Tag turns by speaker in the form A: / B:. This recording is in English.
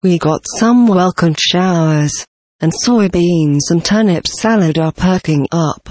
A: We got some welcome showers, and soybeans and turnip salad are perking up.